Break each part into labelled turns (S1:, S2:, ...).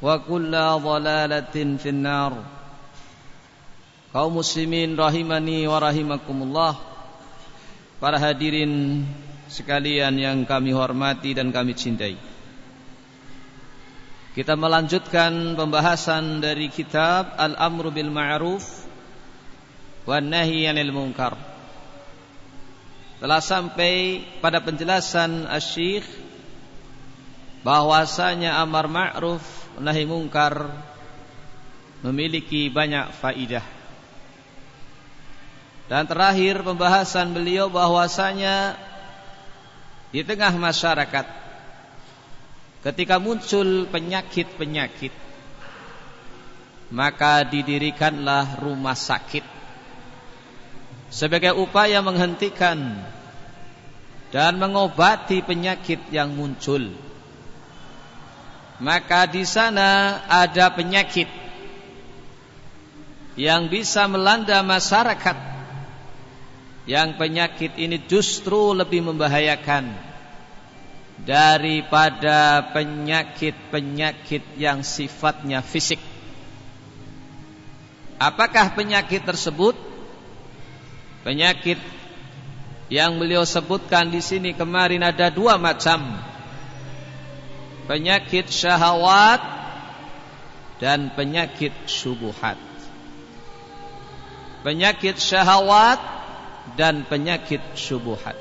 S1: Wa kulla dhalalatin finnar. Kaum muslimin rahimani wa rahimakumullah. Para hadirin sekalian yang kami hormati dan kami cintai. Kita melanjutkan pembahasan dari kitab Al-Amru bil Ma'ruf wan Nahi 'anil Munkar. Telah sampai pada penjelasan Asy-Syaikh bahwasanya amar ma'ruf nahi mungkar memiliki banyak faidah. Dan terakhir pembahasan beliau bahwasanya di tengah masyarakat ketika muncul penyakit-penyakit maka didirikanlah rumah sakit sebagai upaya menghentikan dan mengobati penyakit yang muncul maka di sana ada penyakit yang bisa melanda masyarakat yang penyakit ini justru lebih membahayakan daripada penyakit-penyakit yang sifatnya fisik. Apakah penyakit tersebut? Penyakit yang beliau sebutkan di sini kemarin ada dua macam penyakit syahwat dan penyakit syubuhat. Penyakit syahwat dan penyakit syubuhat.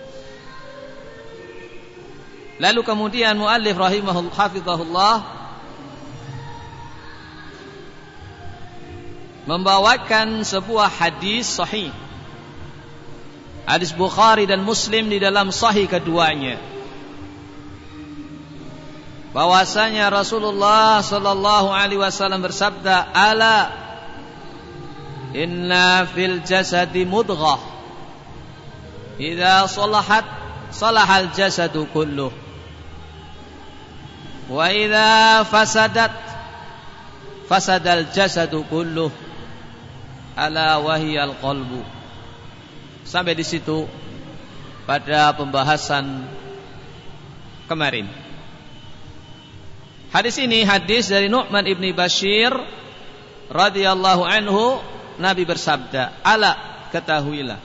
S1: Lalu kemudian muallif rahimahullah hafizahullah membawakan sebuah hadis sahih. Hadis Bukhari dan Muslim di dalam sahih keduanya bahwasanya Rasulullah sallallahu alaihi wasallam bersabda ala inna fil jasadi mudghah. Idza salahat salahal jasadu kulluh. Wa idza fasadat fasadal jasadu kulluh. Ala wahiyal qalbu. Sampai di situ pada pembahasan kemarin Hadis ini hadis dari Nu'man ibni Bashir radhiyallahu anhu Nabi bersabda, "Ala ketahuilah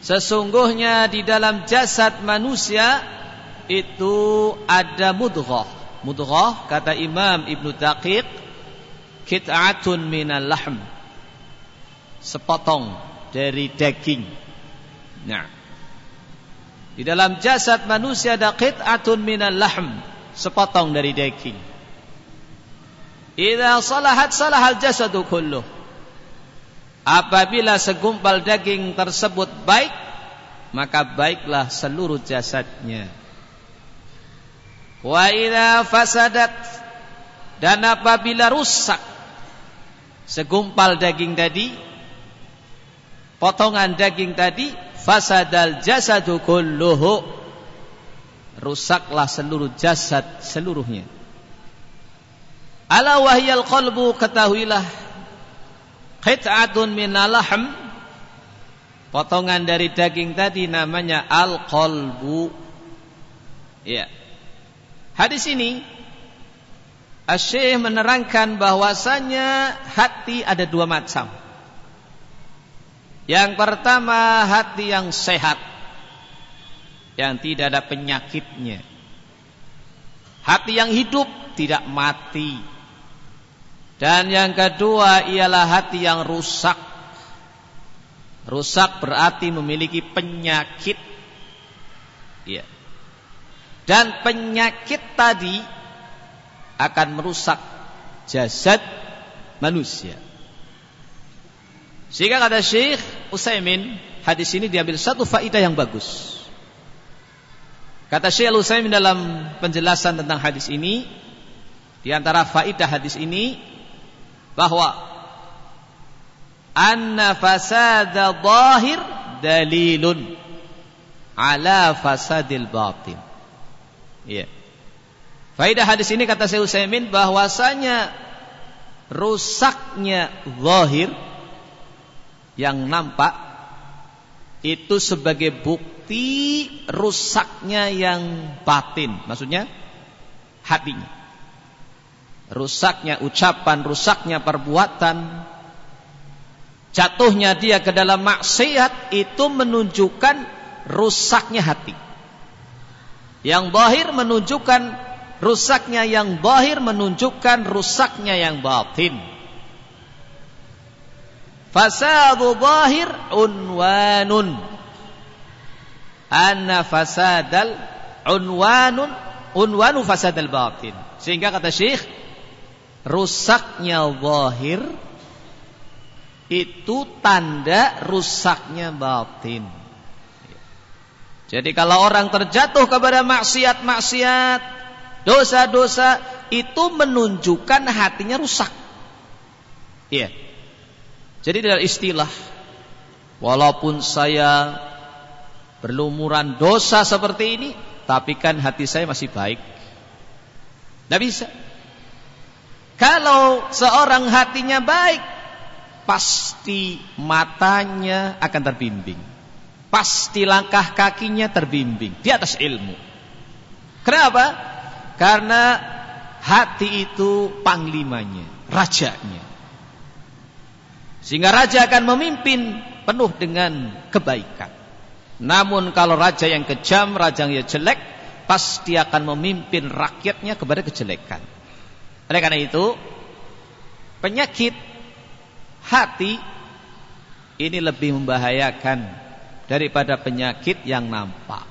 S1: sesungguhnya di dalam jasad manusia itu ada mudghah. Mudghah kata Imam Ibnu Daqiq kit'atun minal lahm. Sepotong dari daging. Nah, di dalam jasad manusia ada qit'atun minal lahm sepotong dari daging. Idza salahat salahal jasadu kulluh. Apabila segumpal daging tersebut baik, maka baiklah seluruh jasadnya. Wa idza fasadat dan apabila rusak segumpal daging tadi, potongan daging tadi, fasadal jasadu kulluhu rusaklah seluruh jasad seluruhnya. Ala wahyal qalbu ketahuilah qit'atun minalahm potongan dari daging tadi namanya al-qalbu. Ya. Hadis ini Asyik menerangkan bahwasanya hati ada dua macam. Yang pertama hati yang sehat yang tidak ada penyakitnya hati yang hidup tidak mati dan yang kedua ialah hati yang rusak. Rusak berarti memiliki penyakit. Ya. Dan penyakit tadi akan merusak jasad manusia. Sehingga kata Syekh Utsaimin, hadis ini diambil satu faidah yang bagus. Kata Syekh Utsaimin dalam penjelasan tentang hadis ini, di antara faidah hadis ini bahwa anna fasada zahir dalilun ala fasadil batin. Iya. Faidah hadis ini kata Syekh Utsaimin bahwasanya rusaknya zahir yang nampak itu sebagai bukti rusaknya yang batin, maksudnya hatinya rusaknya ucapan, rusaknya perbuatan, jatuhnya dia ke dalam maksiat itu menunjukkan rusaknya hati. Yang bahir menunjukkan rusaknya yang bahir menunjukkan rusaknya yang batin. Fasadu bahir unwanun. Anna fasadal unwanun unwanu fasadal batin. Sehingga kata Syekh rusaknya zahir itu tanda rusaknya batin. Jadi kalau orang terjatuh kepada maksiat-maksiat, dosa-dosa itu menunjukkan hatinya rusak. Iya. Jadi dari istilah walaupun saya berlumuran dosa seperti ini, tapi kan hati saya masih baik. Tidak bisa. Kalau seorang hatinya baik, pasti matanya akan terbimbing. Pasti langkah kakinya terbimbing di atas ilmu. Kenapa? Karena hati itu panglimanya, rajanya. Sehingga raja akan memimpin penuh dengan kebaikan. Namun kalau raja yang kejam, raja yang jelek, pasti akan memimpin rakyatnya kepada kejelekan. Oleh karena itu, penyakit hati ini lebih membahayakan daripada penyakit yang nampak.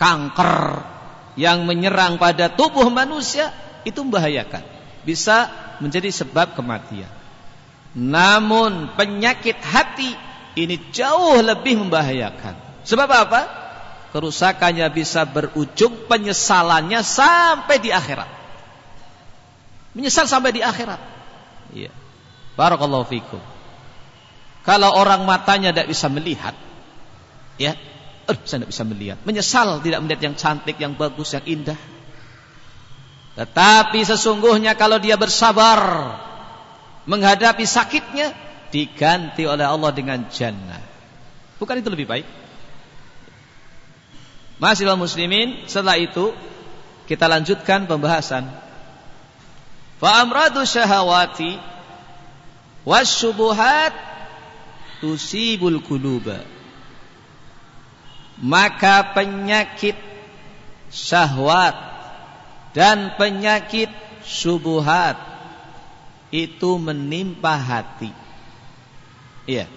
S1: Kanker yang menyerang pada tubuh manusia itu membahayakan. Bisa menjadi sebab kematian. Namun penyakit hati ini jauh lebih membahayakan. Sebab apa? Kerusakannya bisa berujung penyesalannya sampai di akhirat. Menyesal sampai di akhirat. Iya. Barakallahu fikum. Kalau orang matanya tidak bisa melihat, ya, eh, saya tidak bisa melihat. Menyesal tidak melihat yang cantik, yang bagus, yang indah. Tetapi sesungguhnya kalau dia bersabar menghadapi sakitnya, diganti oleh Allah dengan jannah. Bukan itu lebih baik? Masih muslimin, setelah itu kita lanjutkan pembahasan Fa amradu syahawati wasyubuhat tusibul kuluba. Maka penyakit syahwat dan penyakit syubuhat itu menimpa hati. Iya.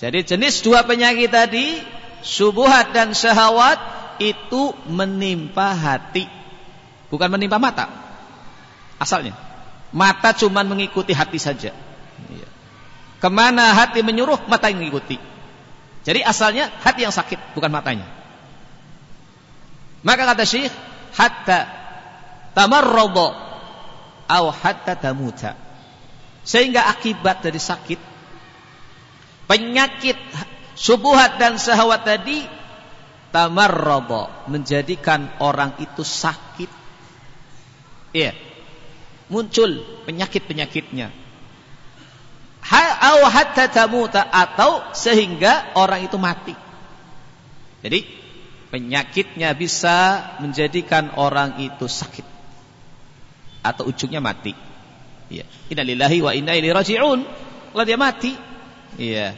S1: Jadi jenis dua penyakit tadi, syubuhat dan syahwat itu menimpa hati. Bukan menimpa mata. Asalnya. Mata cuma mengikuti hati saja. Iya. Ke mana hati menyuruh, mata yang mengikuti. Jadi asalnya hati yang sakit, bukan matanya. Maka kata Syekh, hatta tamarrada au hatta tamuta. Sehingga akibat dari sakit penyakit subuhat dan syahwat tadi tamarrada menjadikan orang itu sakit. Iya muncul penyakit-penyakitnya. au hatta tamuta atau sehingga orang itu mati. Jadi penyakitnya bisa menjadikan orang itu sakit atau ujungnya mati. Ya. Innalillahi wa inna ilaihi raji'un. Kalau dia mati, iya.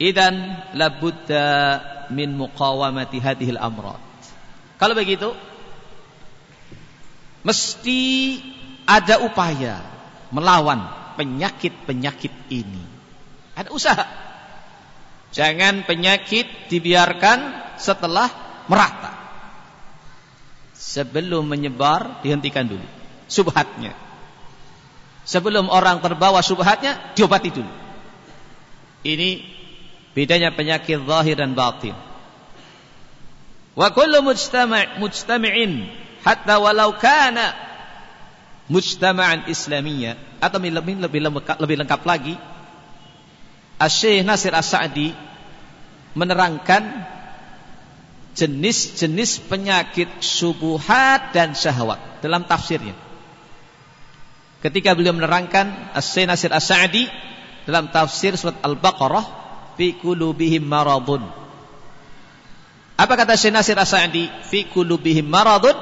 S1: Idan labudda min muqawamati hadhil amrad. Kalau begitu, mesti ada upaya melawan penyakit-penyakit ini. Ada usaha. Jangan penyakit dibiarkan setelah merata. Sebelum menyebar, dihentikan dulu. Subhatnya. Sebelum orang terbawa subhatnya, diobati dulu. Ini bedanya penyakit zahir dan batin. Wa kullu mujtama' mujtami'in hatta walau kana mujtama'an islamiyya atau lebih lebih lengkap, lebih lengkap lagi Syekh Nasir As-Sa'di menerangkan jenis-jenis penyakit subuhat dan syahwat dalam tafsirnya. Ketika beliau menerangkan Syekh Nasir As-Sa'di dalam tafsir surat Al-Baqarah fi maradun. Apa kata Syekh Nasir As-Sa'di? Fi maradun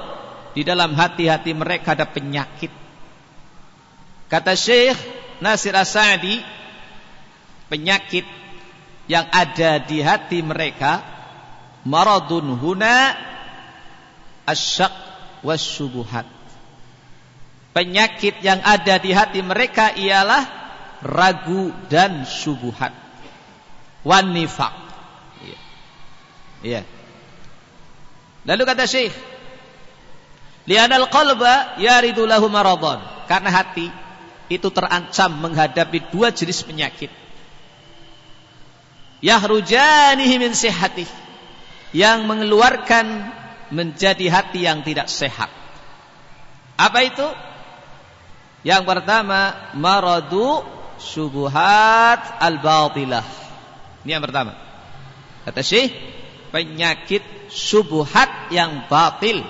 S1: di dalam hati-hati mereka ada penyakit. Kata Syekh Nasir As-Sa'di penyakit yang ada di hati mereka maradun huna asyak wasyubuhat. Penyakit yang ada di hati mereka ialah ragu dan syubuhat. Wan nifaq. Iya. Iya. Lalu kata Syekh, "Li'anal qalba yaridu lahu maradun." Karena hati itu terancam menghadapi dua jenis penyakit. Yahrujanihi min sihhatih yang mengeluarkan menjadi hati yang tidak sehat. Apa itu? Yang pertama, maradu subuhat al-batilah. Ini yang pertama. Kata Syekh, penyakit subuhat yang batil.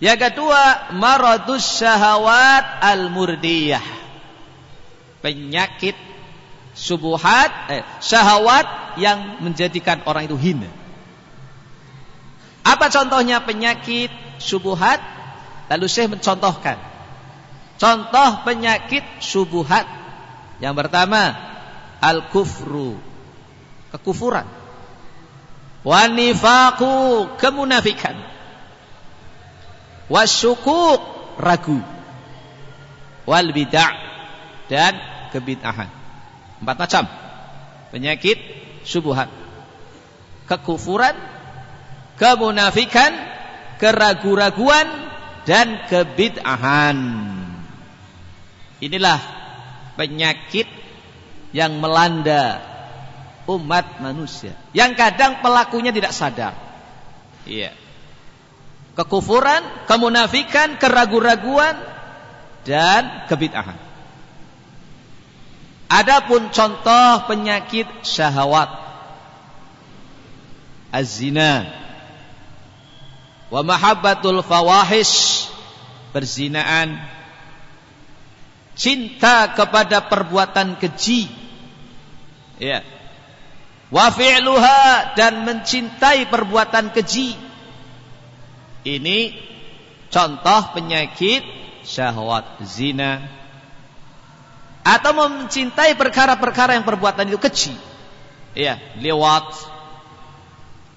S1: Yang kedua, maradus syahawat al-murdiyah. Penyakit subuhat, eh, syahwat yang menjadikan orang itu hina. Apa contohnya penyakit subuhat? Lalu saya mencontohkan. Contoh penyakit subuhat. Yang pertama, al-kufru. Kekufuran. Wanifaku, kemunafikan. Wasyukuk, ragu. Wal bid'ah dan kebid'ahan. Empat macam penyakit subuhat. Kekufuran, kemunafikan, keragu-raguan dan kebid'ahan. Inilah penyakit yang melanda umat manusia. Yang kadang pelakunya tidak sadar. Iya. Kekufuran, kemunafikan, keragu-raguan dan kebid'ahan. Adapun contoh penyakit syahwat. Az-zina. Wa mahabbatul fawahish. Perzinaan. Cinta kepada perbuatan keji. Ya. Wa fi'luha dan mencintai perbuatan keji. Ini contoh penyakit syahwat zina atau mencintai perkara-perkara yang perbuatan itu keji. Ya, lewat.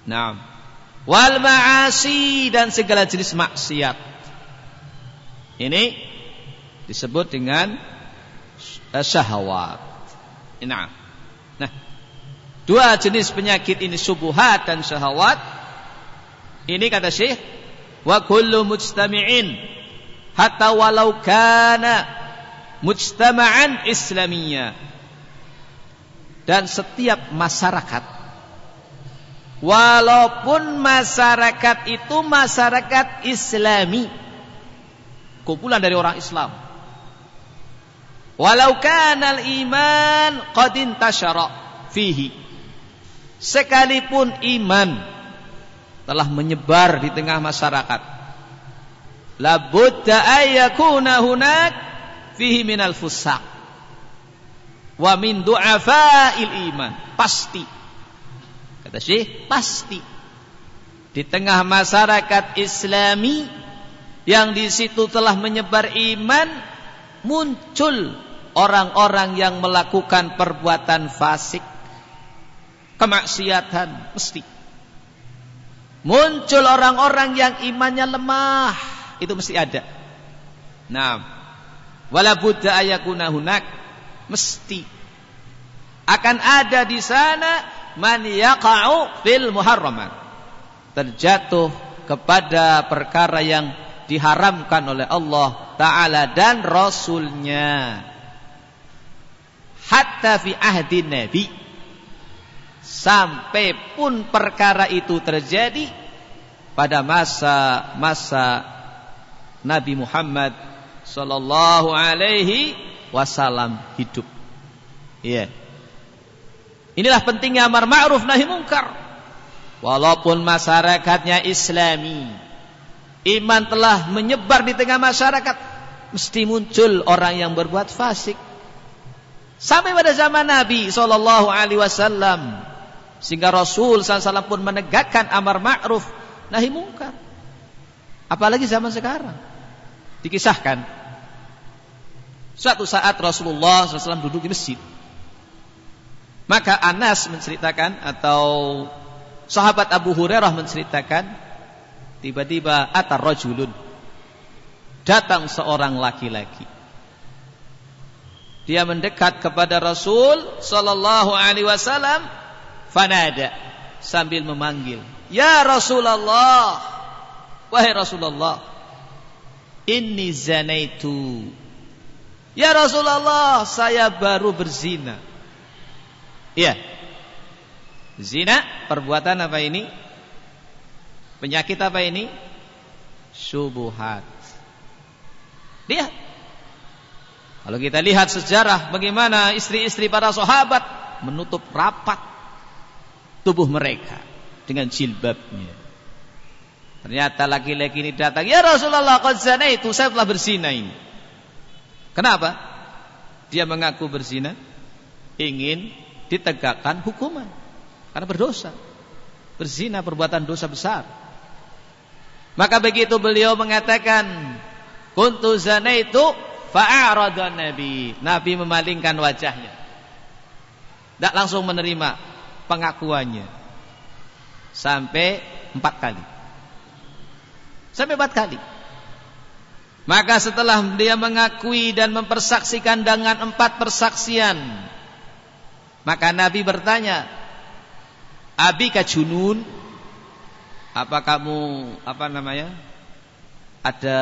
S1: Nah, wal ma'asi dan segala jenis maksiat. Ini disebut dengan syahwat. Nah, nah Dua jenis penyakit ini subuhat dan syahwat. Ini kata Syekh, wa kullu mujtami'in hatta walau kana mujtama'an islamiyya. Dan setiap masyarakat walaupun masyarakat itu masyarakat Islami, kumpulan dari orang Islam. Walau kana al-iman qad intashara fihi sekalipun iman telah menyebar di tengah masyarakat labudda ayyakuna hunak fihi minal fusaq wa min du'afa'il iman. Pasti. Kata Syekh, pasti. Di tengah masyarakat Islami yang di situ telah menyebar iman, muncul orang-orang yang melakukan perbuatan fasik, kemaksiatan, mesti. Muncul orang-orang yang imannya lemah, itu mesti ada. Nah, wala budda ayakuna hunak. Mesti. Akan ada di sana man yaqa'u fil muharramat. Terjatuh kepada perkara yang diharamkan oleh Allah Ta'ala dan Rasulnya hatta fi ahdi Nabi sampai pun perkara itu terjadi pada masa-masa Nabi Muhammad sallallahu alaihi wasallam hidup. Iya. Inilah pentingnya amar ma'ruf nahi munkar. Walaupun masyarakatnya islami Iman telah menyebar di tengah masyarakat. Mesti muncul orang yang berbuat fasik. Sampai pada zaman Nabi Sallallahu Alaihi Wasallam Sehingga Rasul SAW pun menegakkan amar ma'ruf Nahi mungkar. Apalagi zaman sekarang. Dikisahkan. Suatu saat Rasulullah SAW duduk di masjid. Maka Anas menceritakan Atau Sahabat Abu Hurairah menceritakan tiba-tiba atar rajulun datang seorang laki-laki. Dia mendekat kepada Rasul sallallahu alaihi wasallam fanada sambil memanggil, "Ya Rasulullah, wahai Rasulullah, inni zanaitu." Ya Rasulullah, saya baru berzina. Iya, Zina perbuatan apa ini? Penyakit apa ini? Subuhat. Lihat. Kalau kita lihat sejarah bagaimana istri-istri para sahabat menutup rapat tubuh mereka dengan jilbabnya. Ternyata laki-laki ini datang, "Ya Rasulullah, qad itu saya telah berzina ini." Kenapa? Dia mengaku berzina ingin ditegakkan hukuman. Karena berdosa. Berzina perbuatan dosa besar. Maka begitu beliau mengatakan, "Kuntu zanaitu fa'arada Nabi." Nabi memalingkan wajahnya. Tidak langsung menerima pengakuannya. Sampai empat kali. Sampai empat kali. Maka setelah dia mengakui dan mempersaksikan dengan empat persaksian, maka Nabi bertanya, Abi kajunun apa kamu apa namanya ada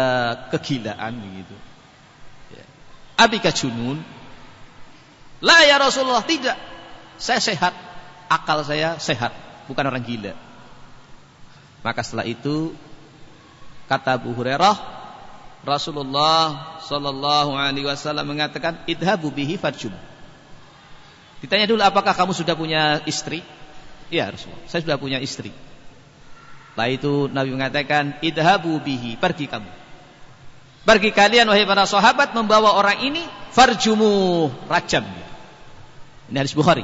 S1: kegilaan begitu? Ya. Abi kajunun lah ya Rasulullah tidak. Saya sehat. Akal saya sehat. Bukan orang gila. Maka setelah itu kata Abu Hurairah Rasulullah Sallallahu Alaihi Wasallam mengatakan idhabu bihi farjum. Ditanya dulu apakah kamu sudah punya istri? Ya Rasulullah, saya sudah punya istri. Setelah itu Nabi mengatakan, idhabu bihi, pergi kamu. Pergi kalian wahai para sahabat membawa orang ini farjumu rajam. Ini hadis Bukhari.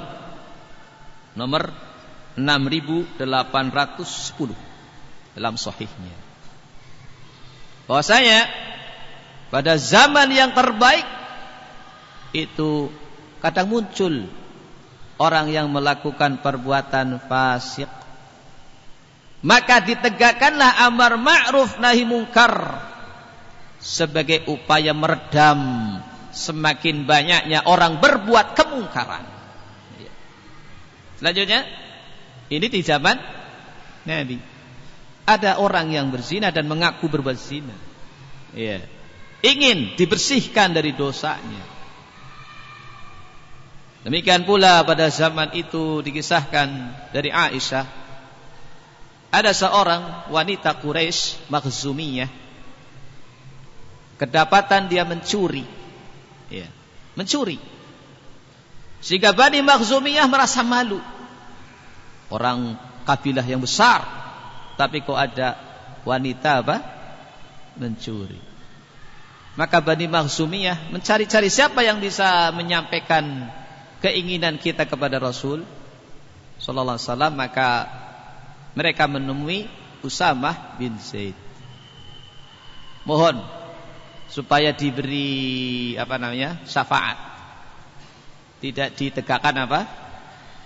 S1: Nomor 6810 dalam sahihnya. Bahwasanya pada zaman yang terbaik itu kadang muncul orang yang melakukan perbuatan fasik maka ditegakkanlah amar ma'ruf nahi mungkar sebagai upaya meredam semakin banyaknya orang berbuat kemungkaran. Selanjutnya ini di zaman Nabi. Ada orang yang berzina dan mengaku berbuat zina. Ya. ingin dibersihkan dari dosanya. Demikian pula pada zaman itu dikisahkan dari Aisyah ada seorang wanita Quraisy Makhzumiyah. Kedapatan dia mencuri. Ya, mencuri. Sehingga Bani Makhzumiyah merasa malu. Orang kabilah yang besar. Tapi kok ada wanita apa? Mencuri. Maka Bani Makhzumiyah mencari-cari siapa yang bisa menyampaikan keinginan kita kepada Rasul sallallahu alaihi wasallam maka mereka menemui Usamah bin Zaid. Mohon supaya diberi apa namanya? syafaat. Tidak ditegakkan apa?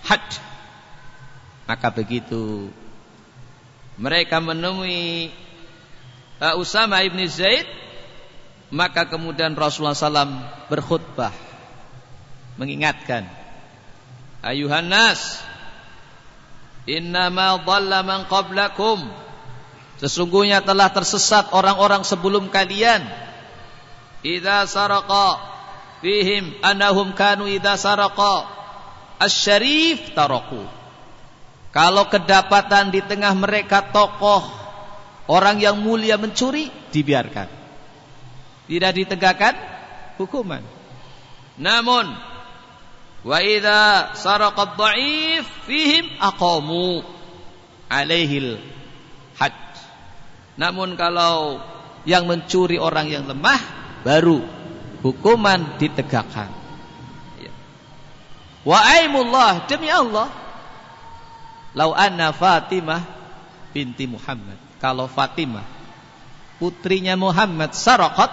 S1: had. Maka begitu mereka menemui uh, Usama bin Zaid maka kemudian Rasulullah SAW berkhutbah mengingatkan ayuhan nas innama dhalla man qablakum. Sesungguhnya telah tersesat orang-orang sebelum kalian. Idza saraqa fihim annahum kanu idza saraqa asy-syarif taraku kalau kedapatan di tengah mereka tokoh orang yang mulia mencuri dibiarkan. Tidak ditegakkan hukuman. Namun wa idza saraqa dhaif fihim aqamu alaihil had. Namun kalau yang mencuri orang yang lemah baru hukuman ditegakkan. Ya. Wa aimullah demi Allah. Lau anna Fatimah binti Muhammad. Kalau Fatimah putrinya Muhammad saraqat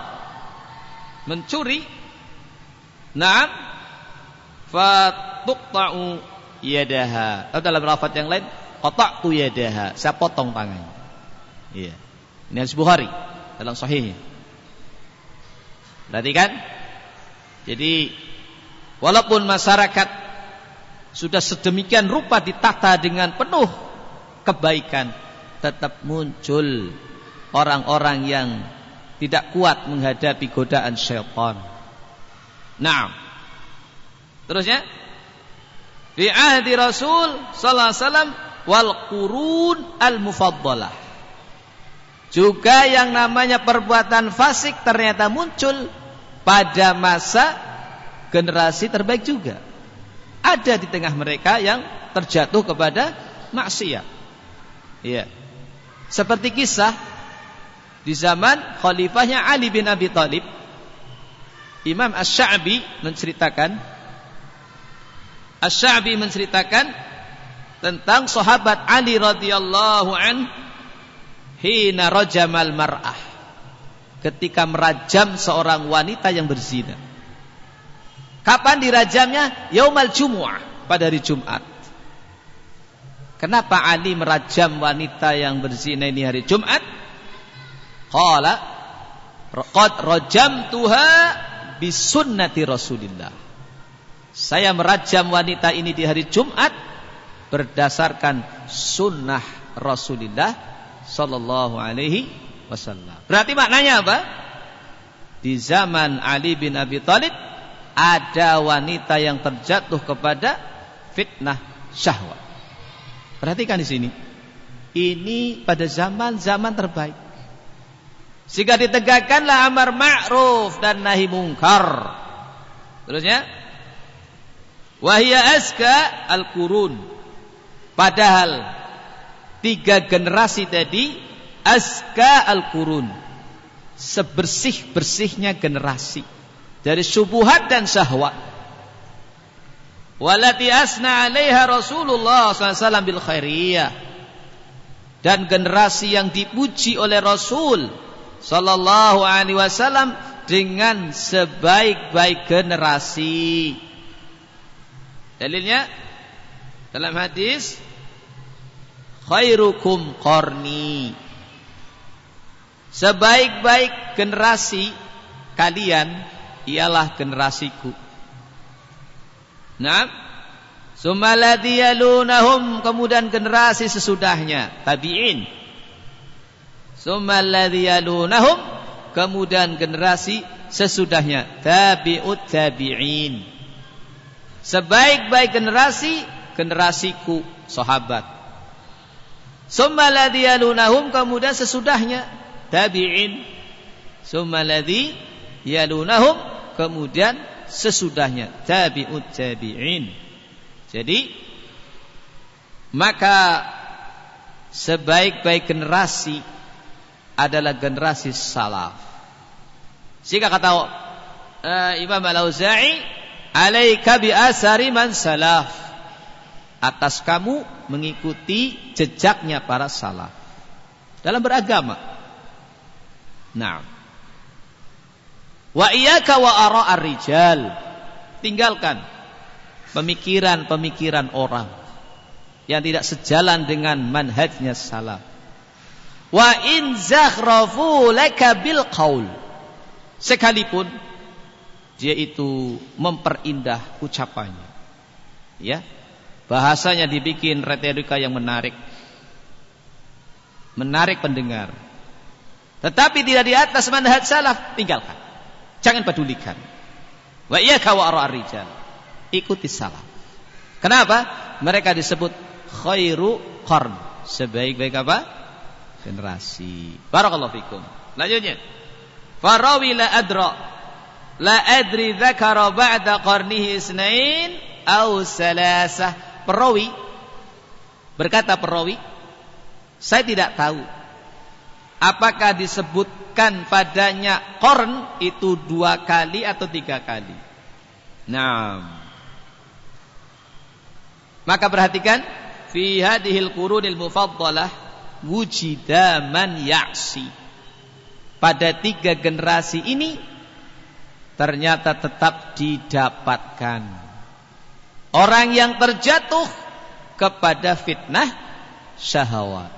S1: mencuri Naam fatuqta'u yadaha. Atau dalam lafaz yang lain qata'tu yadaha. Saya potong tangannya. Iya. Ini hadis Bukhari dalam sahihnya. Berarti kan? Jadi walaupun masyarakat sudah sedemikian rupa ditata dengan penuh kebaikan, tetap muncul orang-orang yang tidak kuat menghadapi godaan syaitan. Nah, terusnya di ahdi Rasul sallallahu alaihi wasallam wal qurun al mufaddalah. Juga yang namanya perbuatan fasik ternyata muncul pada masa generasi terbaik juga. Ada di tengah mereka yang terjatuh kepada maksiat. Iya. Seperti kisah di zaman khalifahnya Ali bin Abi Thalib Imam Asy-Sya'bi menceritakan Asy-Sya'bi menceritakan tentang sahabat Ali radhiyallahu an hina rajamal mar'ah ketika merajam seorang wanita yang berzina. Kapan dirajamnya? Yaumal Jumu'ah, pada hari Jumat. Kenapa Ali merajam wanita yang berzina ini hari Jumat? Qala qad rajamtuha bisunnati Rasulillah. Saya merajam wanita ini di hari Jumat berdasarkan sunnah Rasulullah sallallahu alaihi wasallam. Berarti maknanya apa? Di zaman Ali bin Abi Thalib ada wanita yang terjatuh kepada fitnah syahwat. Perhatikan di sini. Ini pada zaman-zaman terbaik. Sehingga ditegakkanlah amar ma'ruf dan nahi mungkar. Terusnya wahia aska al-qurun. Padahal tiga generasi tadi aska al-qurun. Sebersih-bersihnya generasi dari subuhat dan syahwat. Walati asna 'alaiha Rasulullah SAW bil khairiyah. Dan generasi yang dipuji oleh Rasul sallallahu alaihi wasallam dengan sebaik-baik generasi. Dalilnya dalam hadis khairukum qarni. Sebaik-baik generasi kalian ialah generasiku. Nah, sumaladhi yalunahum kemudian generasi sesudahnya tabi'in Summalladzi yalunahum kemudian generasi sesudahnya tabi'ut tabi'in. Sebaik-baik generasi generasiku sahabat. Yalunahum kemudian sesudahnya tabi'in. Summalladzi yalunahum kemudian sesudahnya tabi'ut tabi'in. Jadi maka sebaik-baik generasi adalah generasi salaf. Jika kata uh, Imam Al-Auza'i, "Alaika bi asari man salaf." Atas kamu mengikuti jejaknya para salaf dalam beragama. Nah. Wa iyyaka wa ara rijal Tinggalkan pemikiran-pemikiran orang yang tidak sejalan dengan manhajnya salaf. Wa in zakhrafu laka bil qaul. Sekalipun dia itu memperindah ucapannya. Ya. Bahasanya dibikin retorika yang menarik. Menarik pendengar. Tetapi tidak di atas manhaj salaf, tinggalkan. Jangan pedulikan. Wa iyyaka wa rijal. Ikuti salaf. Kenapa? Mereka disebut khairu qarn. Sebaik-baik apa? Generasi. Barakallahu fikum. Lanjutnya. Farawi la adra. La adri dzakara ba'da qarnihi isnain au salasah. Perawi berkata perawi, saya tidak tahu apakah disebutkan padanya korn itu dua kali atau tiga kali. Nah, maka perhatikan fi hadhil qurunil mufaddalah wujida man ya'si. Pada tiga generasi ini ternyata tetap didapatkan orang yang terjatuh kepada fitnah syahwat.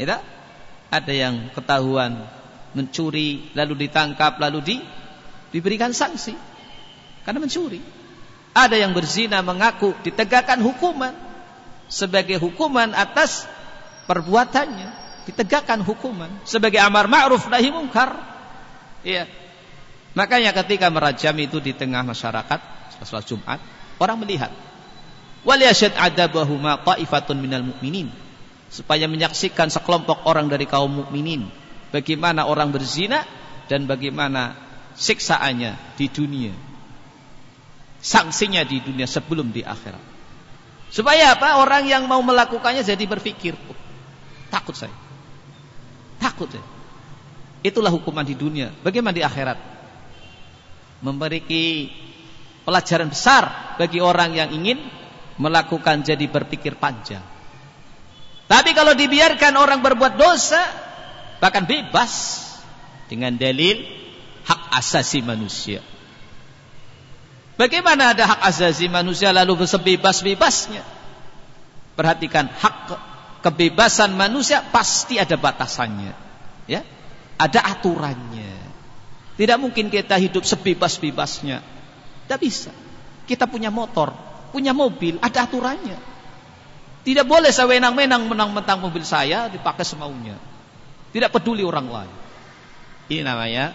S1: Ya Ada yang ketahuan mencuri lalu ditangkap lalu di, diberikan sanksi karena mencuri. Ada yang berzina mengaku ditegakkan hukuman sebagai hukuman atas perbuatannya, ditegakkan hukuman sebagai amar ma'ruf nahi mungkar. Iya. Makanya ketika merajam itu di tengah masyarakat setelah Jumat, orang melihat waliyashad adabahu ma qa'ifatun minal mu'minin supaya menyaksikan sekelompok orang dari kaum mukminin bagaimana orang berzina dan bagaimana siksaannya di dunia sanksinya di dunia sebelum di akhirat. Supaya apa? Orang yang mau melakukannya jadi berpikir, oh, takut saya. Takut saya. Itulah hukuman di dunia. Bagaimana di akhirat? Memiliki pelajaran besar bagi orang yang ingin melakukan jadi berpikir panjang. Tapi kalau dibiarkan orang berbuat dosa, bahkan bebas dengan dalil hak asasi manusia. Bagaimana ada hak azazi manusia lalu sebebas-bebasnya? Perhatikan hak kebebasan manusia pasti ada batasannya. Ya, ada aturannya. Tidak mungkin kita hidup sebebas-bebasnya. Tidak bisa. Kita punya motor, punya mobil, ada aturannya. Tidak boleh sewenang-wenang menang-mentang mobil saya dipakai semaunya. Tidak peduli orang lain. Ini namanya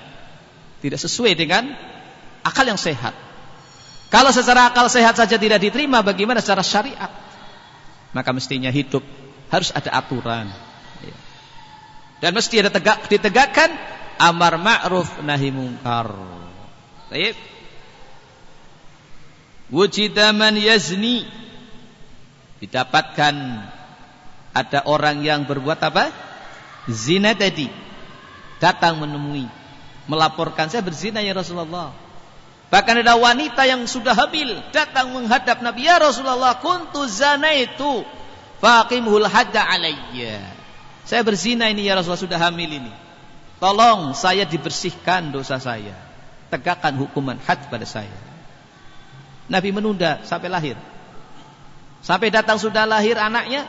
S1: tidak sesuai dengan akal yang sehat. Kalau secara akal sehat saja tidak diterima, bagaimana secara syariat? Maka mestinya hidup harus ada aturan. Ya. Dan mesti ada tegak, ditegakkan amar ma'ruf nahi mungkar. Baik. Man yazni. Didapatkan ada orang yang berbuat apa? Zina tadi. Datang menemui, melaporkan saya berzina ya Rasulullah. Bahkan ada wanita yang sudah hamil datang menghadap Nabi ya Rasulullah kuntu zanaitu faqimhul hadda alayya. Saya berzina ini ya Rasulullah sudah hamil ini. Tolong saya dibersihkan dosa saya. Tegakkan hukuman had pada saya. Nabi menunda sampai lahir. Sampai datang sudah lahir anaknya.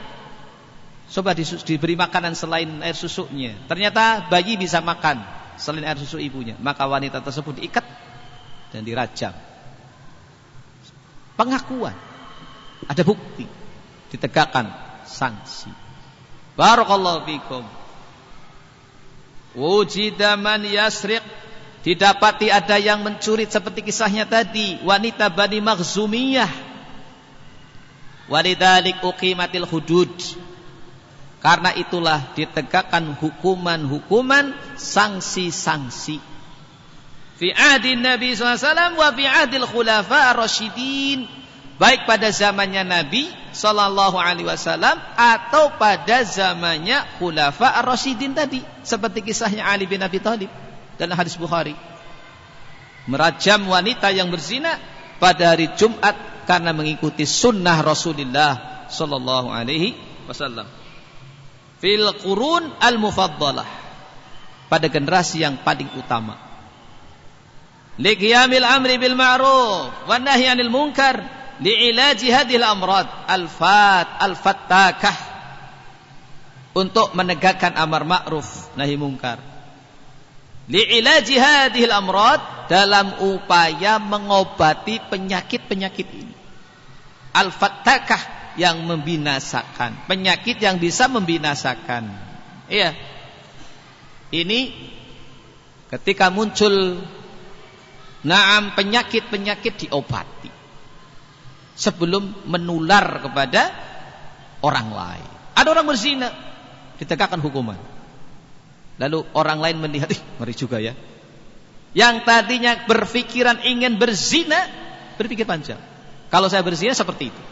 S1: Coba diberi makanan selain air susunya. Ternyata bayi bisa makan selain air susu ibunya. Maka wanita tersebut diikat dan dirajam. Pengakuan. Ada bukti. Ditegakkan sanksi. Barakallahu fikum. Wujida man yasriq. Didapati ada yang mencuri seperti kisahnya tadi. Wanita Bani Makhzumiyah. Walidalik uqimatil hudud. Karena itulah ditegakkan hukuman-hukuman sanksi-sanksi. Fi ahdi Nabi SAW wa fi ahdil khulafa ar-rasyidin baik pada zamannya Nabi sallallahu alaihi wasallam atau pada zamannya khulafa ar-rasyidin tadi seperti kisahnya Ali bin Abi Thalib dalam hadis Bukhari merajam wanita yang berzina pada hari Jumat karena mengikuti sunnah Rasulullah sallallahu alaihi wasallam. Fil qurun al mufaddalah pada generasi yang paling utama. Liqiyamil amri bil ma'ruf wan nahyi munkar li'ilaji hadhil amrad. Al-fat al-fattakah. Untuk menegakkan amar ma'ruf nahi munkar li'ilaji hadhil amrad dalam upaya mengobati penyakit-penyakit ini. Al-fattakah yang membinasakan. Penyakit yang bisa membinasakan. Iya. Ini ketika muncul naam penyakit-penyakit diobati sebelum menular kepada orang lain. Ada orang berzina, ditegakkan hukuman. Lalu orang lain melihat, ih ngeri juga ya. Yang tadinya berpikiran ingin berzina, berpikir panjang. Kalau saya berzina seperti itu.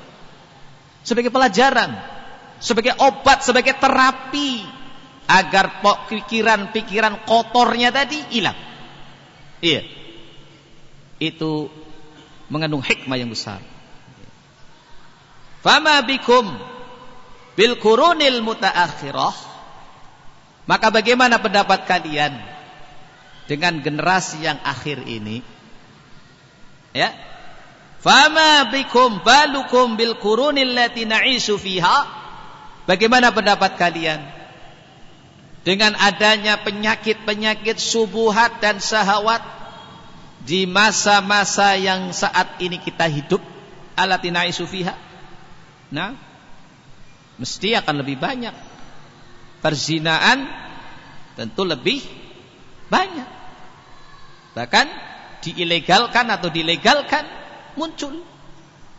S1: Sebagai pelajaran, sebagai obat, sebagai terapi agar pikiran-pikiran kotornya tadi hilang. Iya. Itu mengandung hikmah yang besar. Fama bikum bil kurunil mutaakhirah maka bagaimana pendapat kalian dengan generasi yang akhir ini? Ya. Fama bikum balukum bil kurunil lati na'isu fiha? Bagaimana pendapat kalian dengan adanya penyakit-penyakit subuhat dan sahawat di masa-masa yang saat ini kita hidup alatina isufiha nah mesti akan lebih banyak perzinaan tentu lebih banyak bahkan diilegalkan atau dilegalkan muncul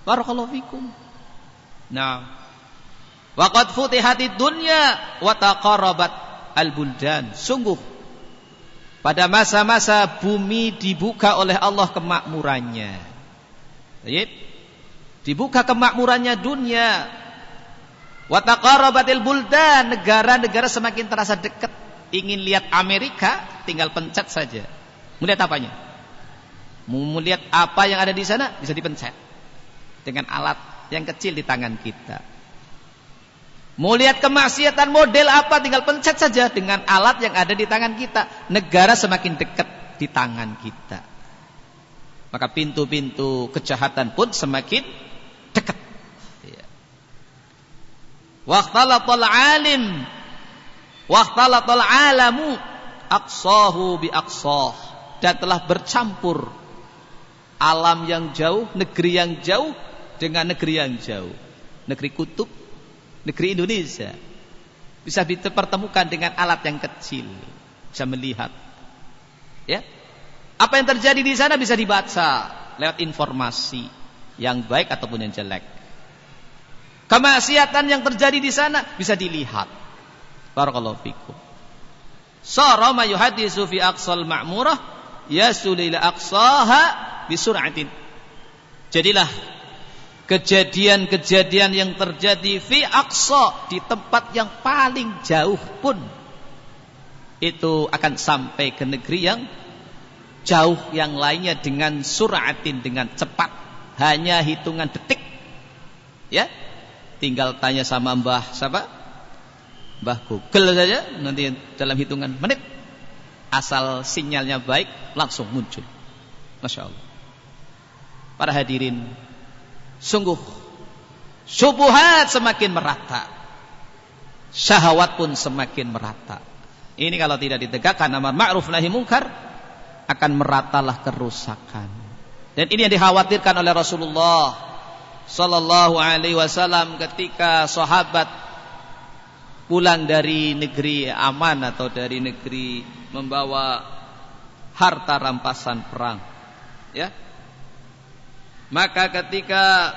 S1: barakallahu fikum nah waqad futihatid dunya wa taqarrabat al-buldan. Sungguh pada masa-masa bumi dibuka oleh Allah kemakmurannya. Baik. Dibuka kemakmurannya dunia. Wa taqarabatil buldan, negara-negara semakin terasa dekat. Ingin lihat Amerika, tinggal pencet saja. Melihat apanya? Melihat apa yang ada di sana bisa dipencet dengan alat yang kecil di tangan kita. Mau lihat kemaksiatan model apa tinggal pencet saja dengan alat yang ada di tangan kita. Negara semakin dekat di tangan kita. Maka pintu-pintu kejahatan pun semakin dekat. Ya. Waqtalatal alim. Waqtalatal alamu. Aqsahu bi aqsah Dan telah bercampur Alam yang jauh Negeri yang jauh Dengan negeri yang jauh. Negeri kutub negeri Indonesia. Bisa dipertemukan dengan alat yang kecil. Bisa melihat. Ya. Apa yang terjadi di sana bisa dibaca lewat informasi yang baik ataupun yang jelek. Kemaksiatan yang terjadi di sana bisa dilihat. Barakallahu fikum. Sara ma yuhaddisu fi aqsal ma'murah yasul ila aqsaha bisur'atin jadilah kejadian-kejadian yang terjadi fi aqsa di tempat yang paling jauh pun itu akan sampai ke negeri yang jauh yang lainnya dengan suratin dengan cepat hanya hitungan detik. Ya. Tinggal tanya sama Mbah siapa? Mbah Google saja nanti dalam hitungan menit. Asal sinyalnya baik langsung muncul. Masya Allah. Para hadirin Sungguh Subuhat semakin merata. Syahwat pun semakin merata. Ini kalau tidak ditegakkan Amar ma'ruf nahi mungkar Akan meratalah kerusakan Dan ini yang dikhawatirkan oleh Rasulullah Sallallahu alaihi wasallam Ketika sahabat Pulang dari negeri aman Atau dari negeri Membawa harta rampasan perang Ya maka ketika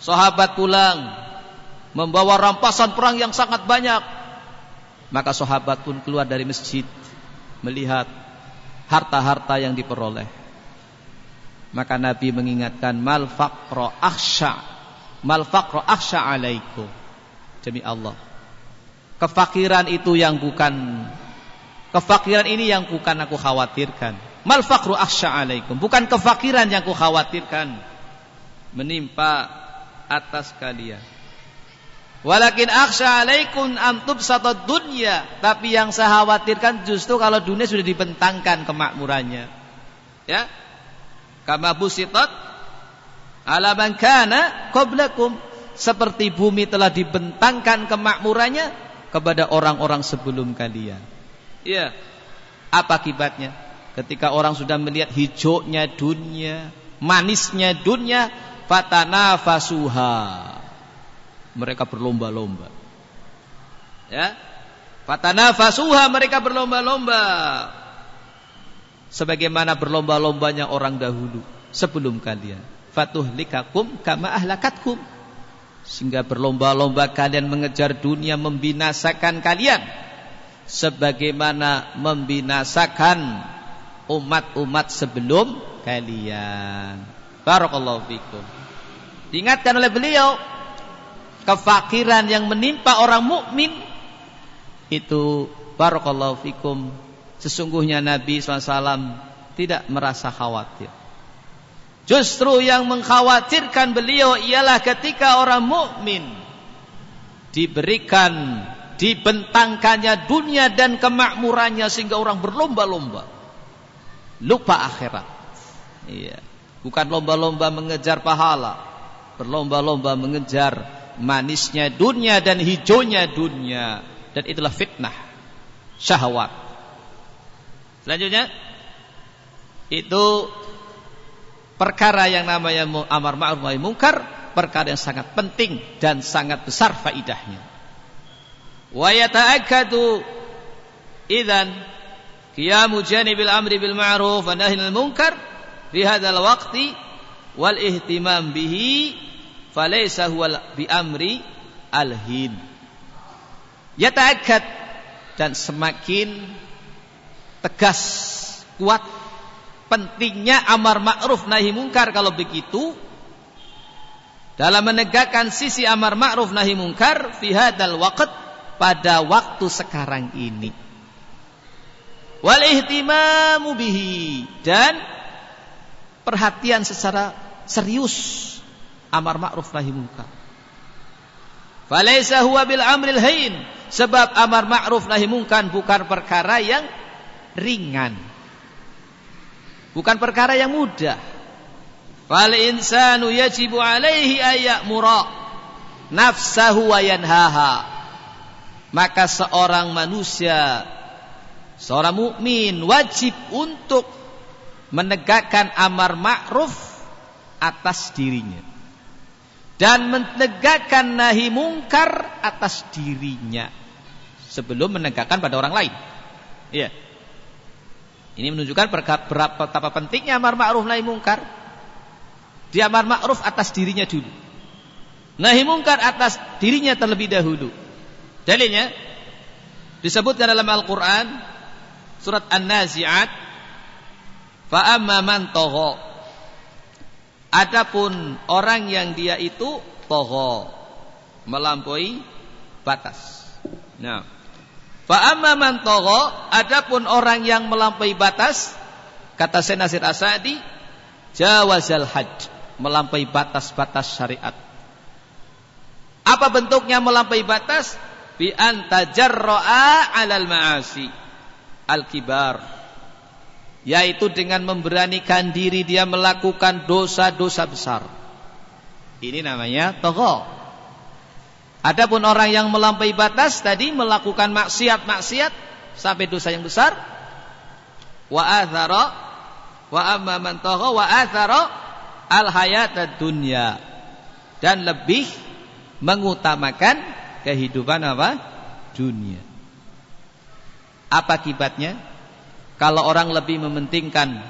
S1: sahabat pulang membawa rampasan perang yang sangat banyak, maka sahabat pun keluar dari masjid melihat harta-harta yang diperoleh. Maka Nabi mengingatkan mal faqra akhsha mal faqra akhsha alaikum. Demi Allah. Kefakiran itu yang bukan kefakiran ini yang bukan aku khawatirkan Mal faqru akhsha alaikum. Bukan kefakiran yang ku khawatirkan menimpa atas kalian. Walakin akhsha alaikum antub satu dunya. Tapi yang saya khawatirkan justru kalau dunia sudah dibentangkan kemakmurannya. Ya. Kama busitat ala man kana qablakum. Seperti bumi telah dibentangkan kemakmurannya kepada orang-orang sebelum kalian. Ya. Apa akibatnya? Ketika orang sudah melihat hijaunya dunia, manisnya dunia, fatana fasuha mereka berlomba-lomba. Ya. Fatanafasuha mereka berlomba-lomba. Sebagaimana berlomba-lombanya orang dahulu sebelum kalian. Fatuhlikakum kama ahlakatkum. Sehingga berlomba-lomba kalian mengejar dunia membinasakan kalian. Sebagaimana membinasakan umat-umat sebelum kalian. Barakallahu fikum. Diingatkan oleh beliau kefakiran yang menimpa orang mukmin itu barakallahu fikum sesungguhnya Nabi SAW tidak merasa khawatir. Justru yang mengkhawatirkan beliau ialah ketika orang mukmin diberikan dibentangkannya dunia dan kemakmurannya sehingga orang berlomba-lomba. Lupa akhirat. Iya. Bukan lomba-lomba mengejar pahala. Berlomba-lomba mengejar manisnya dunia dan hijaunya dunia. Dan itulah fitnah syahwat selanjutnya itu perkara yang namanya amar ma'ruf nahi mungkar perkara yang sangat penting dan sangat besar faidahnya wa yata'akkadu idzan qiyamu janibil amri bil ma'ruf wa nahyi munkar fi hadzal waqti wal ihtimam bihi falaysa huwa bi amri alhin. Yata'akkad dan semakin tegas kuat pentingnya amar ma'ruf nahi mungkar. Kalau begitu dalam menegakkan sisi amar ma'ruf nahi mungkar fi hadzal waqt pada waktu sekarang ini. Wal ihtimamu bihi. Dan perhatian secara serius amar ma'ruf nahi munkar. Falaisa huwa bil amril hain, sebab amar ma'ruf nahi munkar bukan perkara yang ringan. Bukan perkara yang mudah. Fal insanu yajibu alaihi ayyamura nafsahu wa yanhaha. Maka seorang manusia seorang mukmin wajib untuk menegakkan amar ma'ruf atas dirinya dan menegakkan nahi mungkar atas dirinya sebelum menegakkan pada orang lain. Iya. Ini menunjukkan betapa pentingnya amar ma'ruf nahi mungkar. Dia amar ma'ruf atas dirinya dulu. Nahi mungkar atas dirinya terlebih dahulu. Dalilnya disebutkan dalam Al-Qur'an surat An-Nazi'at fa amma man Adapun orang yang dia itu toho melampaui batas. Nah, fa amma man adapun orang yang melampaui batas, kata Senasir Asadi, jawazal hajj, melampaui batas-batas syariat. Apa bentuknya melampaui batas? Bi antajarra'a 'alal ma'asi al-kibar yaitu dengan memberanikan diri dia melakukan dosa-dosa besar. Ini namanya togo. Adapun orang yang melampaui batas tadi melakukan maksiat-maksiat sampai dosa yang besar. Wa athara wa amma man wa athara al hayatad dunya dan lebih mengutamakan kehidupan apa? dunia. Apa akibatnya? Kalau orang lebih mementingkan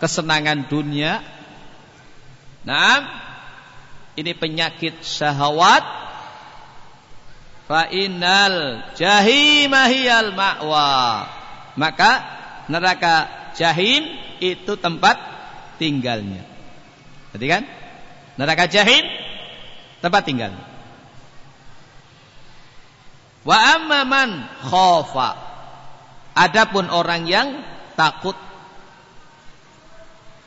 S1: kesenangan dunia, nah, ini penyakit syahwat. Fa innal jahimahiyal ma'wa. Maka neraka jahim itu tempat tinggalnya. Berarti kan? Neraka jahim tempat tinggal. Wa amma man khofa. Adapun orang yang takut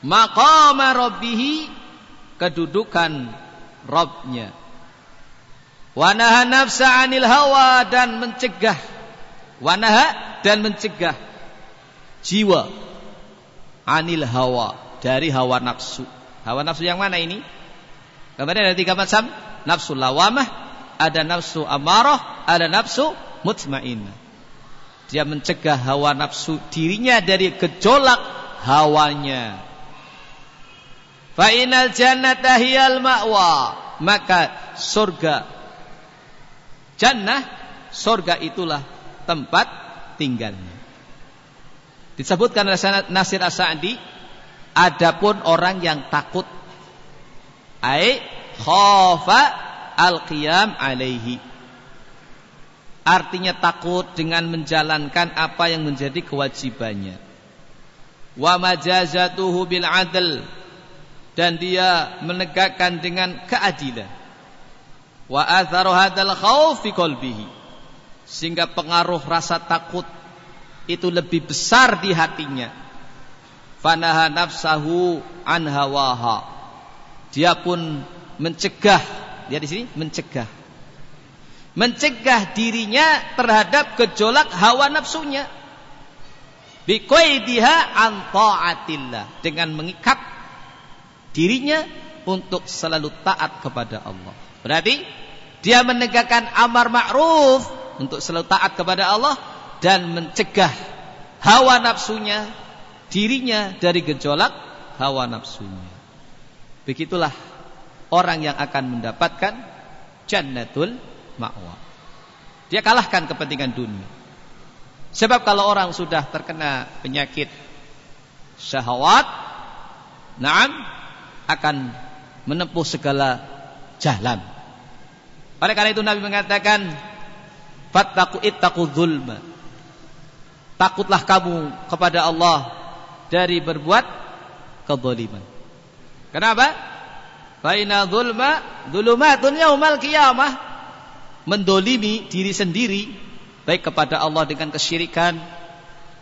S1: maqama rabbih kedudukan Robnya wanaha nafsa anil hawa dan mencegah. Wanaha dan mencegah jiwa anil hawa dari hawa nafsu. Hawa nafsu yang mana ini? Kemarin ada tiga macam nafsu lawamah ada nafsu amarah ada nafsu mutmainnah dia mencegah hawa nafsu dirinya dari gejolak hawanya. Fa inal jannata hiyal ma'wa maka surga Jannah, sorga itulah tempat tinggalnya. Disebutkan oleh Nasir As-Sa'di, adapun orang yang takut ai khafa al-qiyam alaihi. Artinya takut dengan menjalankan apa yang menjadi kewajibannya. Wa majazatuhu bil adl dan dia menegakkan dengan keadilan wa atharu hadzal khauf fi qalbihi. Sehingga pengaruh rasa takut itu lebih besar di hatinya. Fanaha nafsahu an hawaha. Dia pun mencegah. Dia di sini mencegah. Mencegah dirinya terhadap gejolak hawa nafsunya. Biqaidiha an taatillah. Dengan mengikat dirinya untuk selalu taat kepada Allah Berarti dia menegakkan amar ma'ruf untuk selalu taat kepada Allah dan mencegah hawa nafsunya, dirinya dari gejolak hawa nafsunya. Begitulah orang yang akan mendapatkan jannatul ma'wa. Dia kalahkan kepentingan dunia. Sebab kalau orang sudah terkena penyakit syahwat, naam akan menempuh segala jalan oleh karena itu Nabi mengatakan, "Fattaqu ittaqu dzulma." Takutlah kamu kepada Allah dari berbuat kezaliman. Kenapa? Fa inna dzulma dzulumatun yaumal qiyamah. Mendolimi diri sendiri baik kepada Allah dengan kesyirikan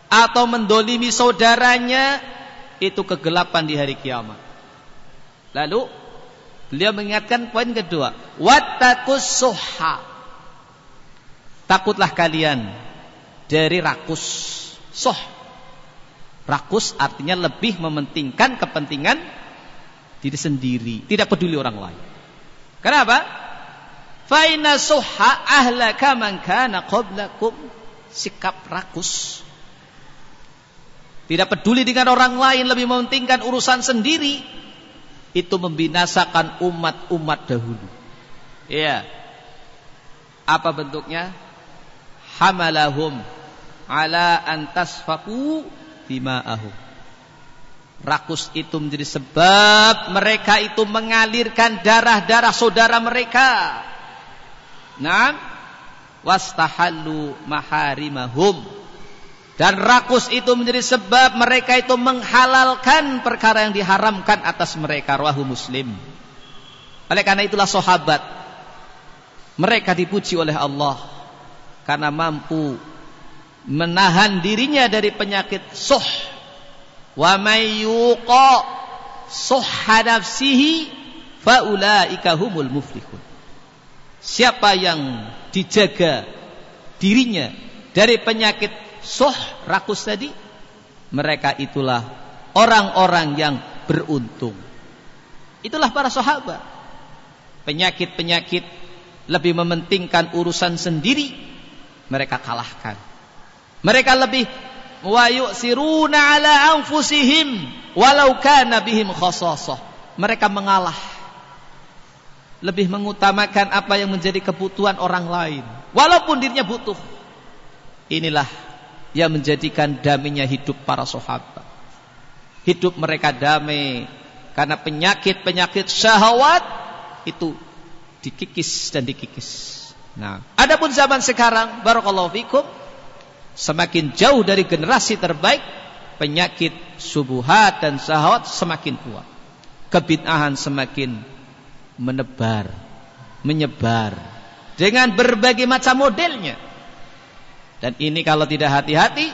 S1: atau mendolimi saudaranya itu kegelapan di hari kiamat. Lalu Beliau mengingatkan poin kedua, wattaqus suha. Takutlah kalian dari rakus. Soh. Rakus artinya lebih mementingkan kepentingan diri sendiri, tidak peduli orang lain. Kenapa? Fa inna suha ahlaka man kana qablakum. Sikap rakus tidak peduli dengan orang lain lebih mementingkan urusan sendiri itu membinasakan umat-umat dahulu. Iya. Apa bentuknya? Hamalahum ala antasfaku dima'ahum. Rakus itu menjadi sebab mereka itu mengalirkan darah-darah saudara mereka. Nah, wastahallu maharimahum dan rakus itu menjadi sebab mereka itu menghalalkan perkara yang diharamkan atas mereka. Rawahu Muslim. Oleh karena itulah sahabat. Mereka dipuji oleh Allah. Karena mampu menahan dirinya dari penyakit suh. Wa nafsihi faulaika humul muflihun. Siapa yang dijaga dirinya dari penyakit soh rakus tadi. Mereka itulah orang-orang yang beruntung. Itulah para sahabat. Penyakit-penyakit lebih mementingkan urusan sendiri mereka kalahkan. Mereka lebih wa yu'siruna ala anfusihim walau kana bihim khasasah. Mereka mengalah. Lebih mengutamakan apa yang menjadi kebutuhan orang lain. Walaupun dirinya butuh. Inilah yang menjadikan damainya hidup para sahabat. Hidup mereka damai karena penyakit-penyakit syahwat itu dikikis dan dikikis. Nah, adapun zaman sekarang barakallahu fikum semakin jauh dari generasi terbaik, penyakit subuhat dan syahwat semakin kuat. Kebid'ahan semakin menebar, menyebar dengan berbagai macam modelnya. Dan ini kalau tidak hati-hati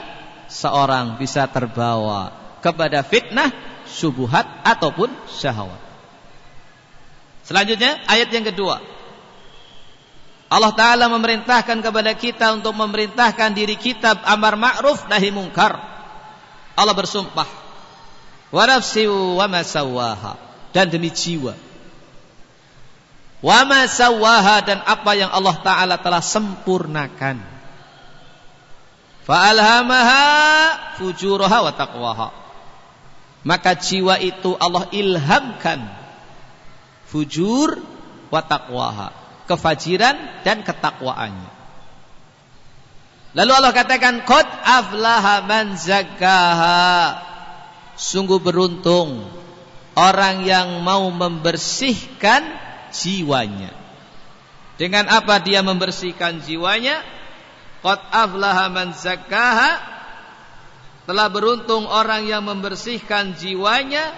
S1: seorang bisa terbawa kepada fitnah subuhat ataupun syahwat. Selanjutnya ayat yang kedua. Allah Ta'ala memerintahkan kepada kita untuk memerintahkan diri kita amar ma'ruf nahi mungkar. Allah bersumpah. Wa nafsi wa masawaha. Dan demi jiwa. Wa masawaha dan apa yang Allah Ta'ala telah sempurnakan. Fa'alhamaha fujuraha wa taqwaha. Maka jiwa itu Allah ilhamkan fujur wa taqwaha kefajiran dan ketakwaannya. Lalu Allah katakan qad aflaha man zakkaha. Sungguh beruntung orang yang mau membersihkan jiwanya. Dengan apa dia membersihkan jiwanya? Qad aflaha man zakkaha. Telah beruntung orang yang membersihkan jiwanya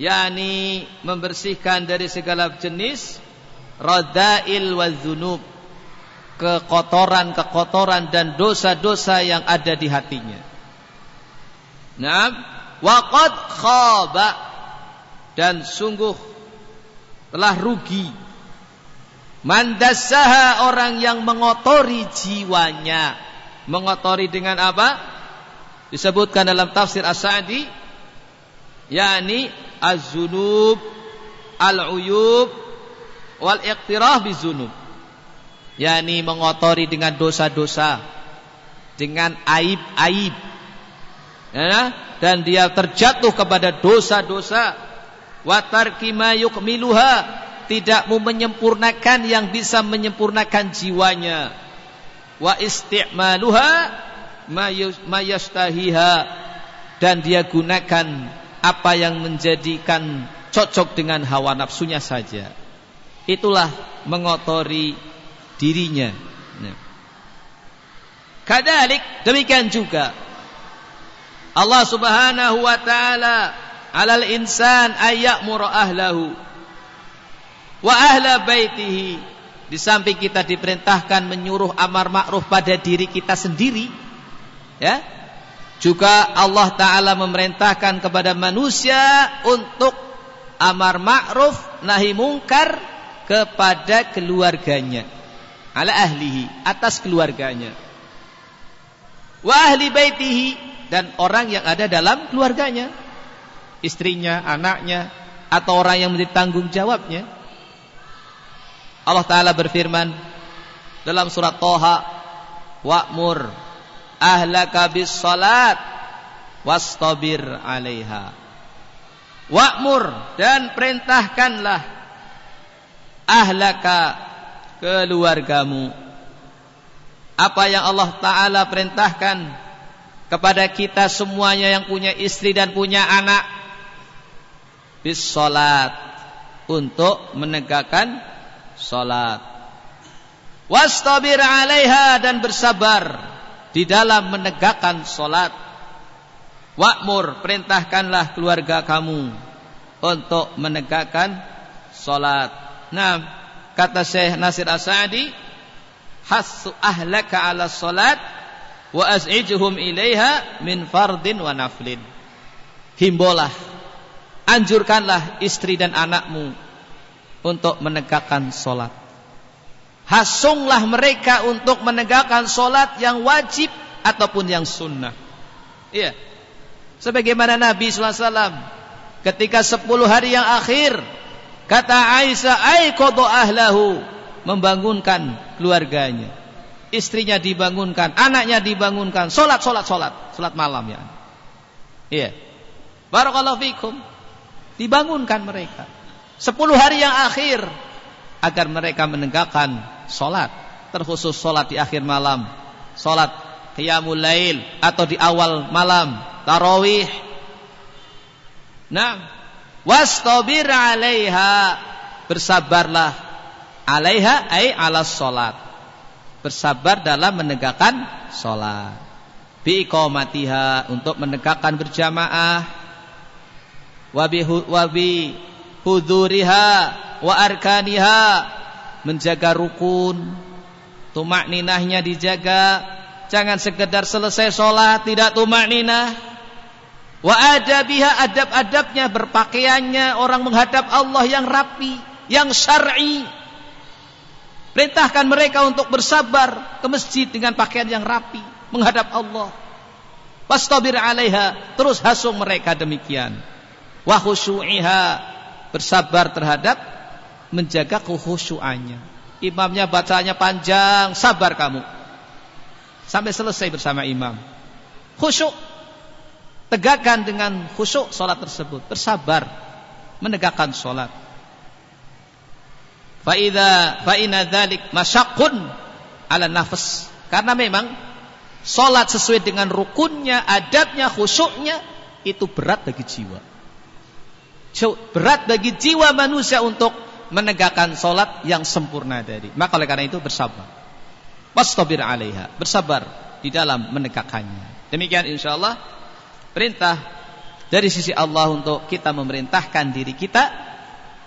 S1: yakni membersihkan dari segala jenis radail wa dzunub kekotoran-kekotoran dan dosa-dosa yang ada di hatinya. Nah, waqad khaba dan sungguh telah rugi mandasaha orang yang mengotori jiwanya. Mengotori dengan apa? Disebutkan dalam tafsir As-Sa'di yakni az-zunub al-uyub wal iqtirah bizunub yakni mengotori dengan dosa-dosa dengan aib-aib ya, dan dia terjatuh kepada dosa-dosa wa tarki ma yukmiluha tidak mau menyempurnakan yang bisa menyempurnakan jiwanya. Wa isti'maluha ma yastahiha. Dan dia gunakan apa yang menjadikan cocok dengan hawa nafsunya saja. Itulah mengotori dirinya. Nah. Kadalik demikian juga. Allah Subhanahu wa taala alal insan ayyamura ahlahu wa ahla baitihi. Di samping kita diperintahkan menyuruh amar ma'ruf pada diri kita sendiri ya juga Allah taala memerintahkan kepada manusia untuk amar ma'ruf nahi mungkar kepada keluarganya. Ala ahlihi atas keluarganya. Wa ahli baitihi dan orang yang ada dalam keluarganya. Istrinya, anaknya atau orang yang menjadi tanggung jawabnya Allah taala berfirman dalam surat Toha wa'mur ahlaka bis salat wastabir 'alaiha. Wa'mur dan perintahkanlah ahlaka keluargamu. Apa yang Allah taala perintahkan kepada kita semuanya yang punya istri dan punya anak bis salat untuk menegakkan salat. Wastabir 'alaiha dan bersabar di dalam menegakkan salat. Wa'mur perintahkanlah keluarga kamu untuk menegakkan salat. Nah, kata Syekh Nasir As-Sa'di, hasu ahlaka 'ala salat wa az'ijuhum ilaiha min fardin wa naflin. Himbolah, anjurkanlah istri dan anakmu untuk menegakkan solat. Hasunglah mereka untuk menegakkan solat yang wajib ataupun yang sunnah. Iya. Sebagaimana Nabi SAW ketika 10 hari yang akhir Kata Aisyah, "Ai qada ahlahu." Membangunkan keluarganya. Istrinya dibangunkan, anaknya dibangunkan, salat salat salat, salat malam ya. Iya. Barakallahu fikum. Dibangunkan mereka. Sepuluh hari yang akhir. Agar mereka menegakkan salat, terkhusus salat di akhir malam, salat qiyamul lail atau di awal malam, tarawih. Nah, wastabir 'alaiha. Bersabarlah 'alaiha ai 'ala salat bersabar dalam menegakkan salat bi iqamatiha untuk menegakkan berjamaah. Wa bi wa bi huduriha wa arkaniha menjaga rukun tumak ninahnya dijaga jangan sekedar selesai sholat tidak tumak ninah Wa adabiha adab-adabnya berpakaiannya orang menghadap Allah yang rapi, yang syar'i. Perintahkan mereka untuk bersabar ke masjid dengan pakaian yang rapi menghadap Allah. Wastabir 'alaiha, terus hasung mereka demikian. Wa khusyu'iha, bersabar terhadap menjaga kekhusyuannya. Imamnya bacanya panjang, sabar kamu. Sampai selesai bersama imam. Khusyuk. Tegakkan dengan khusyuk solat tersebut. Bersabar menegakkan solat. Fa'idha fa'ina dhalik masyakun ala nafas. Karena memang solat sesuai dengan rukunnya, adabnya, khusyuknya itu berat bagi jiwa. Berat bagi jiwa manusia untuk menegakkan solat yang sempurna dari. Maka oleh karena itu bersabar. Wastabir alaiha. Bersabar di dalam menegakkannya. Demikian insyaallah perintah dari sisi Allah untuk kita memerintahkan diri kita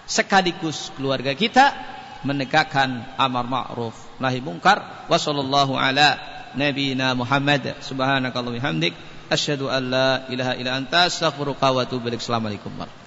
S1: sekaligus keluarga kita menegakkan amar ma'ruf nahi mungkar wa sallallahu ala nabiyina Muhammad subhanakallahumma hamdik asyhadu an la ilaha illa anta astaghfiruka wa atubu. Assalamualaikum warahmatullahi